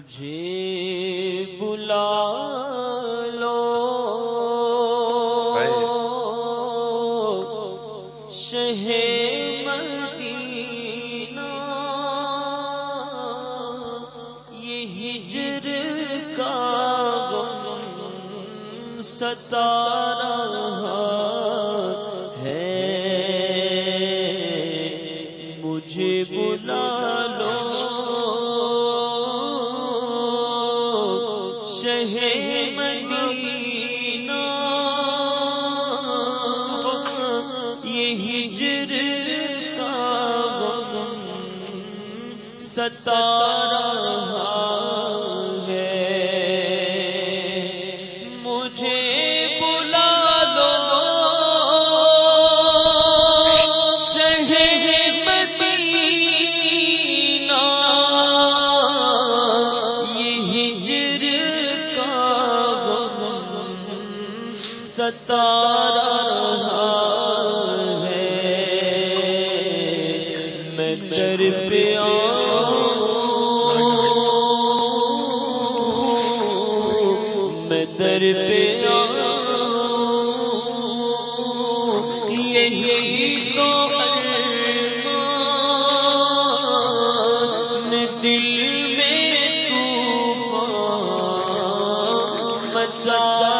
مجھے بلا لو۔ شہ مدینہ یہ ہجر کا غم ہے۔ شہ مدینہ. یہ ہجر کا غم. ستارا ہے ستارا ہے۔ میں در پہ آؤں۔ میں در پہ آؤں۔ یہی تو ارمان دل میں طوفان مچا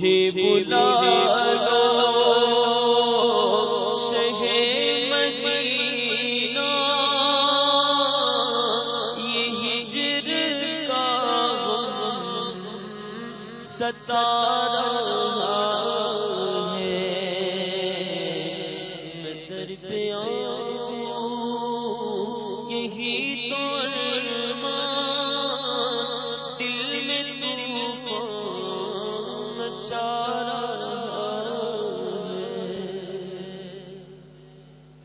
مجھے بلا لو۔ یہ ہجر ہے۔ در پہ آیا یہی تو سارا